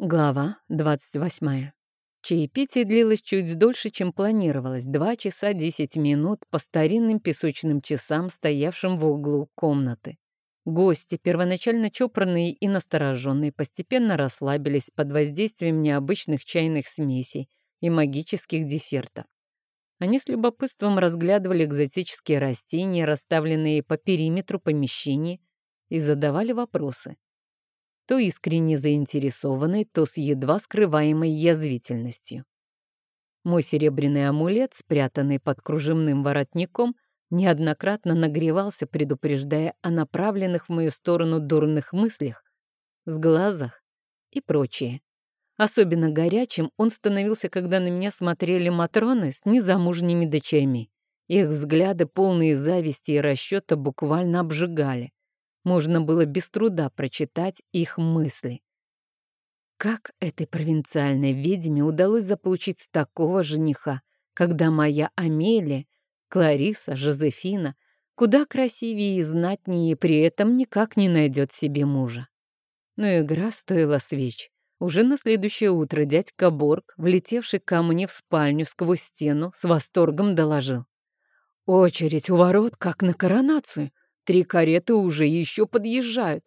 Глава 28. Чаепитие длилось чуть дольше, чем планировалось. Два часа десять минут по старинным песочным часам, стоявшим в углу комнаты. Гости, первоначально чопорные и настороженные, постепенно расслабились под воздействием необычных чайных смесей и магических десертов. Они с любопытством разглядывали экзотические растения, расставленные по периметру помещения, и задавали вопросы то искренне заинтересованной, то с едва скрываемой язвительностью. Мой серебряный амулет, спрятанный под кружевным воротником, неоднократно нагревался, предупреждая о направленных в мою сторону дурных мыслях, сглазах и прочее. Особенно горячим он становился, когда на меня смотрели матроны с незамужними дочерьми. Их взгляды, полные зависти и расчета, буквально обжигали можно было без труда прочитать их мысли. Как этой провинциальной ведьме удалось заполучить такого жениха, когда моя Амелия, Клариса, Жозефина куда красивее и знатнее при этом никак не найдет себе мужа. Но игра стоила свеч. Уже на следующее утро дядька Борг, влетевший ко мне в спальню сквозь стену, с восторгом доложил. «Очередь у ворот, как на коронацию. Три кареты уже еще подъезжают.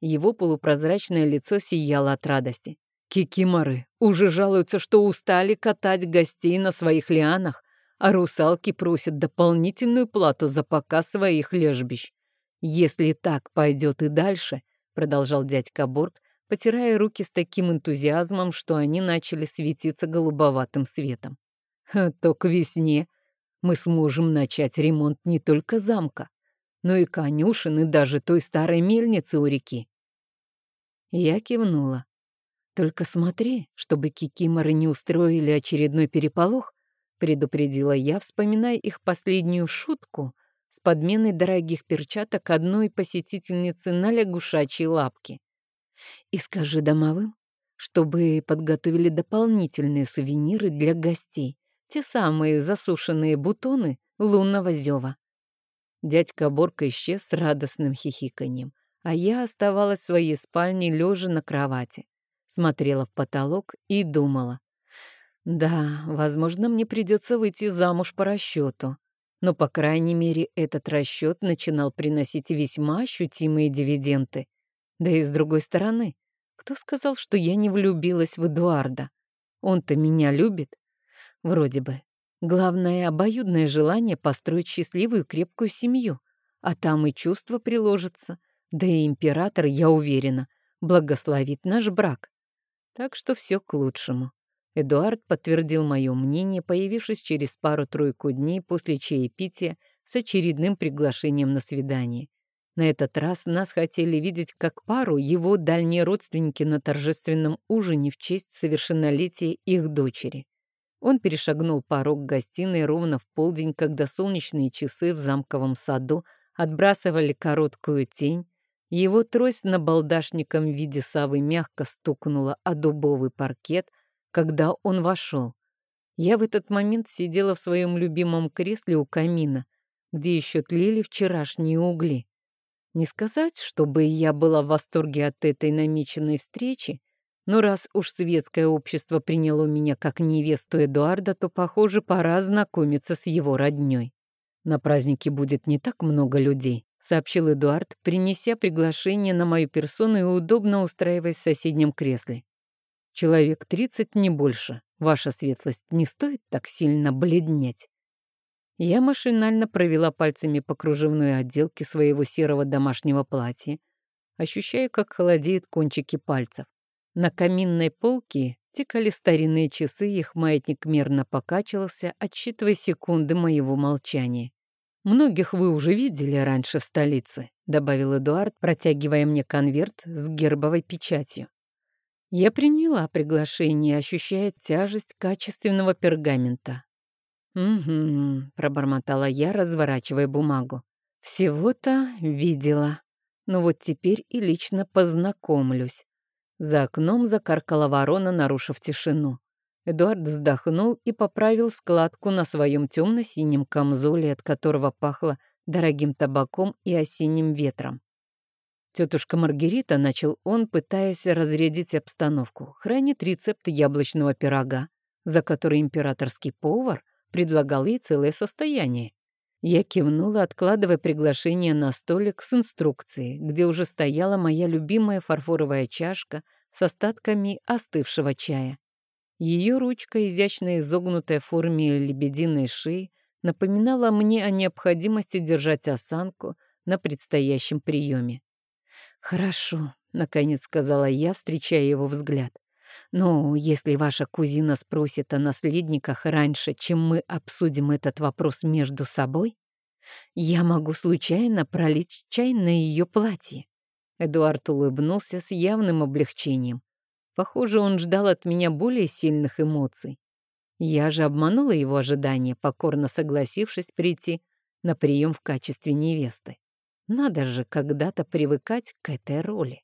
Его полупрозрачное лицо сияло от радости. Кикиморы уже жалуются, что устали катать гостей на своих лианах, а русалки просят дополнительную плату за показ своих лежбищ. «Если так пойдет и дальше», — продолжал дядька Борг, потирая руки с таким энтузиазмом, что они начали светиться голубоватым светом. «То к весне мы сможем начать ремонт не только замка, но и конюшен, и даже той старой мельницы у реки. Я кивнула. «Только смотри, чтобы кикиморы не устроили очередной переполох», предупредила я, вспоминая их последнюю шутку с подменой дорогих перчаток одной посетительницы на лягушачьей лапке. «И скажи домовым, чтобы подготовили дополнительные сувениры для гостей, те самые засушенные бутоны лунного зева. Дядька Борка исчез с радостным хихиканьем, а я оставалась в своей спальне лежа на кровати, смотрела в потолок и думала. Да, возможно, мне придется выйти замуж по расчету, но, по крайней мере, этот расчет начинал приносить весьма ощутимые дивиденды. Да и с другой стороны, кто сказал, что я не влюбилась в Эдуарда? Он-то меня любит? Вроде бы. Главное — обоюдное желание построить счастливую крепкую семью. А там и чувства приложатся. Да и император, я уверена, благословит наш брак. Так что все к лучшему. Эдуард подтвердил мое мнение, появившись через пару-тройку дней после чаепития с очередным приглашением на свидание. На этот раз нас хотели видеть как пару его дальние родственники на торжественном ужине в честь совершеннолетия их дочери. Он перешагнул порог гостиной ровно в полдень, когда солнечные часы в замковом саду отбрасывали короткую тень. Его трость на балдашником в виде совы мягко стукнула о дубовый паркет, когда он вошел. Я в этот момент сидела в своем любимом кресле у камина, где еще тлели вчерашние угли. Не сказать, чтобы я была в восторге от этой намеченной встречи, но раз уж светское общество приняло меня как невесту Эдуарда, то, похоже, пора знакомиться с его роднёй. На празднике будет не так много людей, сообщил Эдуард, принеся приглашение на мою персону и удобно устраиваясь в соседнем кресле. Человек тридцать, не больше. Ваша светлость не стоит так сильно бледнеть. Я машинально провела пальцами по кружевной отделке своего серого домашнего платья, ощущая, как холодеют кончики пальцев. На каминной полке тикали старинные часы, их маятник мерно покачивался, отсчитывая секунды моего молчания. «Многих вы уже видели раньше в столице», — добавил Эдуард, протягивая мне конверт с гербовой печатью. Я приняла приглашение, ощущая тяжесть качественного пергамента. «Угу», — пробормотала я, разворачивая бумагу. «Всего-то видела. Но вот теперь и лично познакомлюсь. За окном закаркала ворона, нарушив тишину. Эдуард вздохнул и поправил складку на своем темно-синем камзоле, от которого пахло дорогим табаком и осенним ветром. Тетушка Маргарита, начал он, пытаясь разрядить обстановку, хранит рецепт яблочного пирога, за который императорский повар предлагал ей целое состояние. Я кивнула, откладывая приглашение на столик с инструкцией, где уже стояла моя любимая фарфоровая чашка с остатками остывшего чая. Ее ручка, изящно изогнутая в форме лебединой шеи, напоминала мне о необходимости держать осанку на предстоящем приеме. «Хорошо», — наконец сказала я, встречая его взгляд. Но если ваша кузина спросит о наследниках раньше, чем мы обсудим этот вопрос между собой, я могу случайно пролить чай на ее платье. Эдуард улыбнулся с явным облегчением. Похоже, он ждал от меня более сильных эмоций. Я же обманула его ожидания, покорно согласившись прийти на прием в качестве невесты. Надо же когда-то привыкать к этой роли.